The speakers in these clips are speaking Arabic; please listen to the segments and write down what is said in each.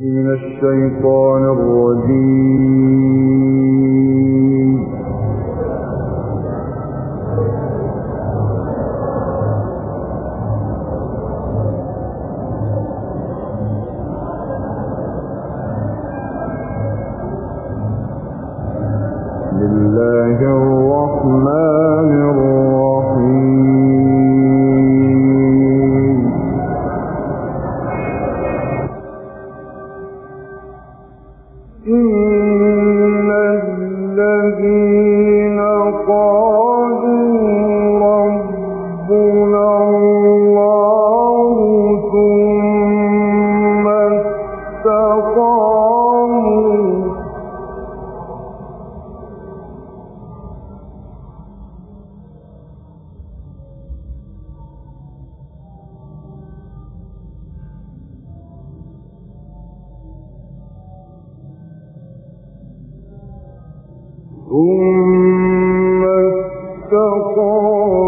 من الشيطان الرجيم. ثم استقاموا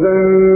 the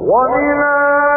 وإلى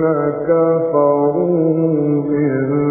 وإنه لكتاب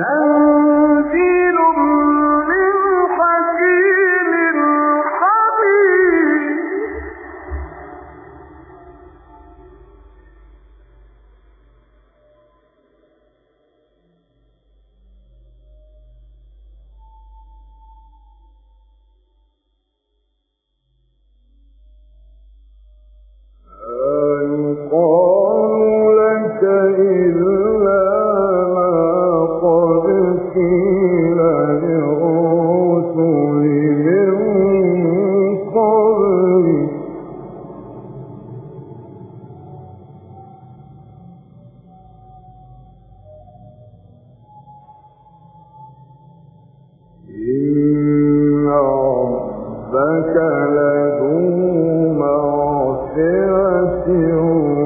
Now مغفرة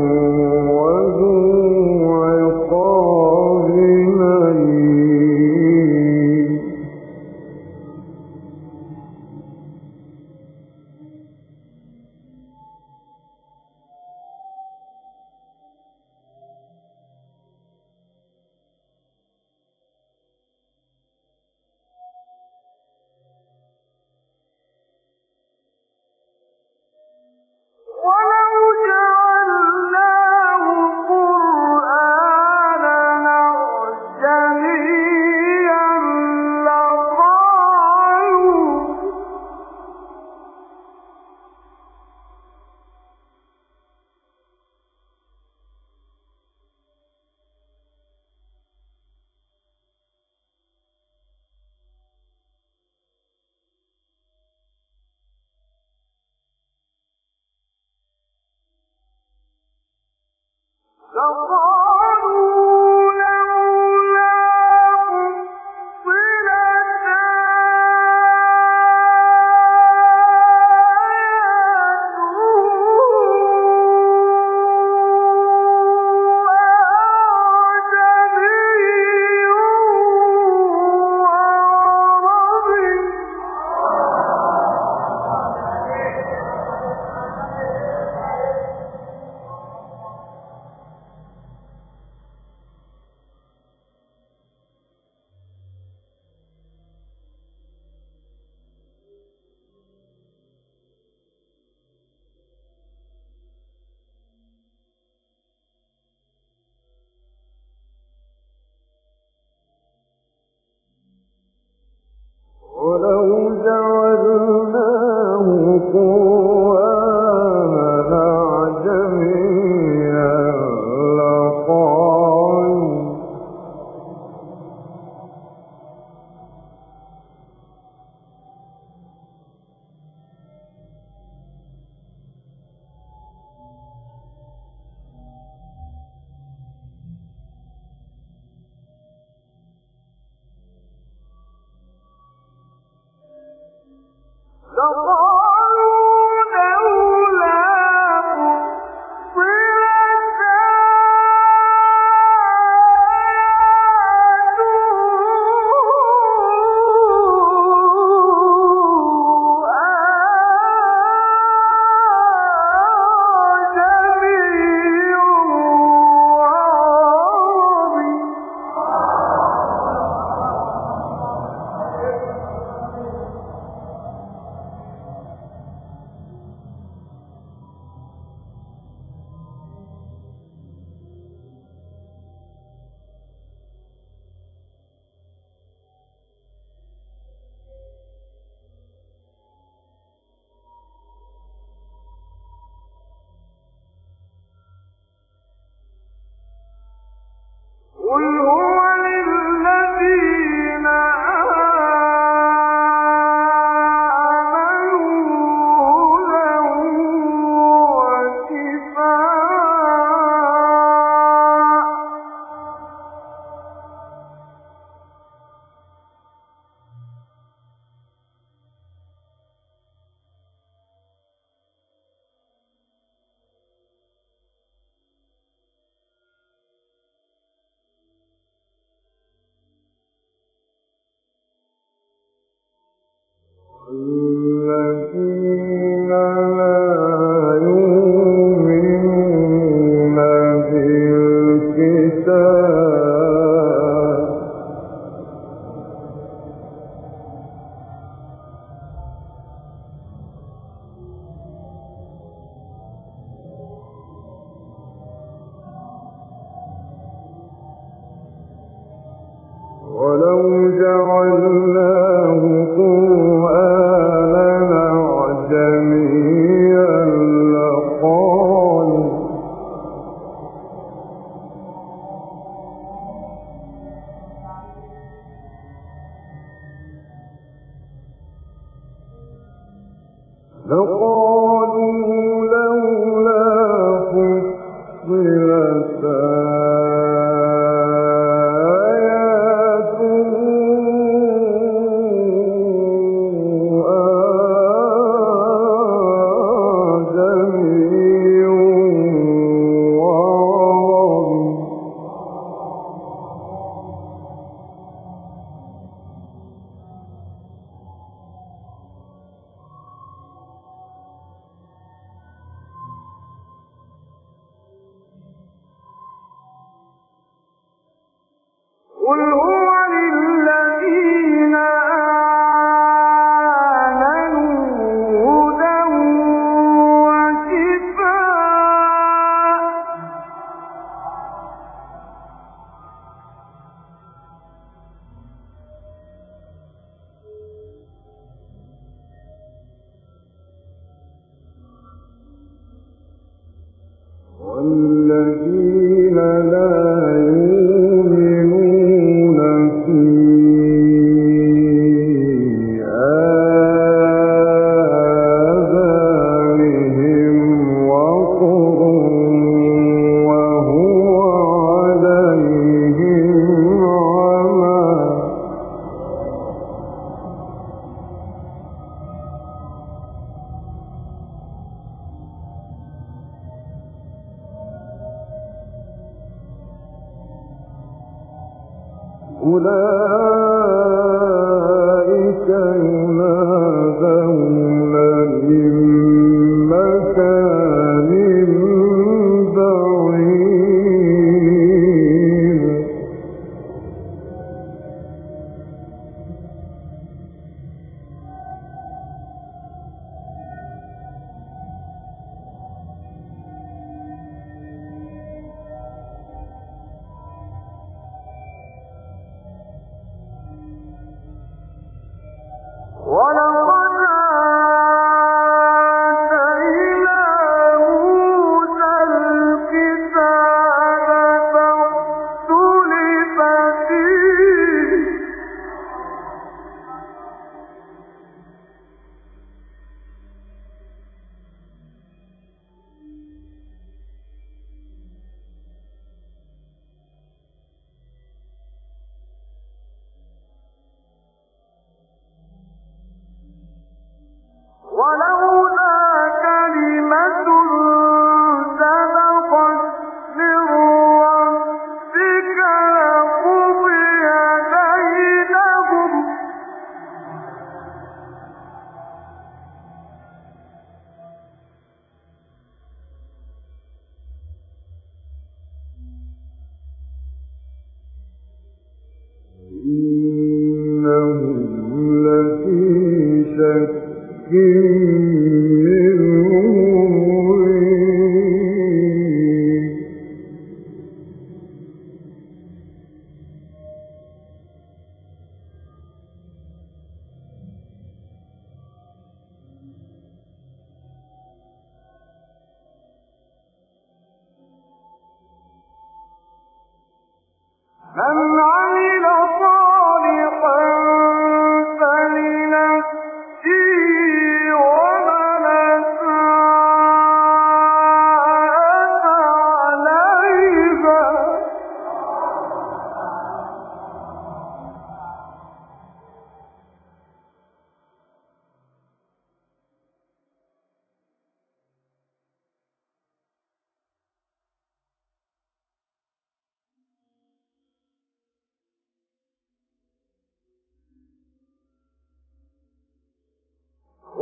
ولو جعلناه قرآنا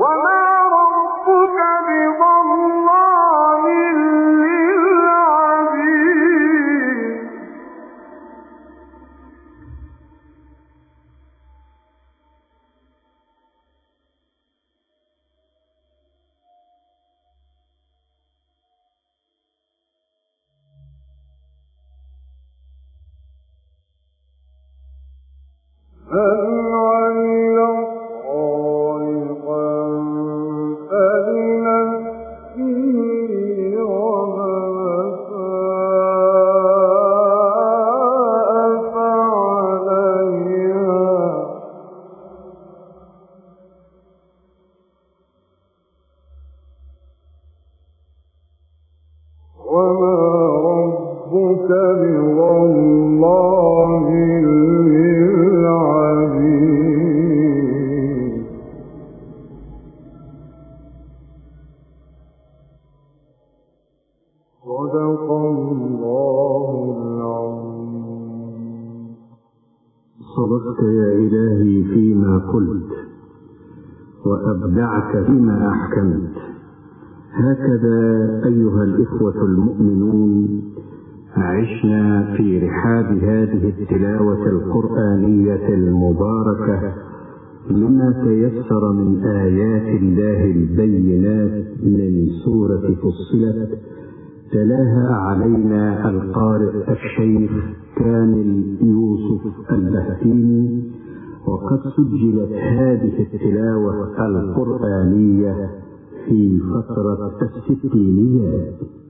وما صدقت القرآنية المباركة لما تيسر من آيات الله البينات من سورة فصلت تلاها علينا القارئ الشيخ كامل يوسف البهتيمي وقد سجلت هذه التلاوة القرآنية في فترة الستينيات.